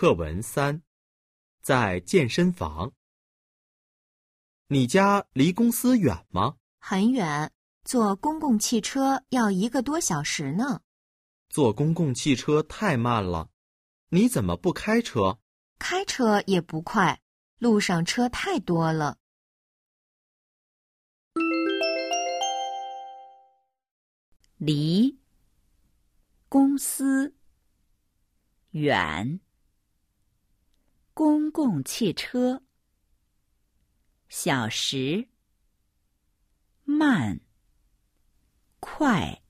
课文三，在健身房。你家离公司远吗？很远，坐公共汽车要一个多小时呢。坐公共汽车太慢了，你怎么不开车？开车也不快，路上车太多了。离公司远，公共汽车。小时。慢。快。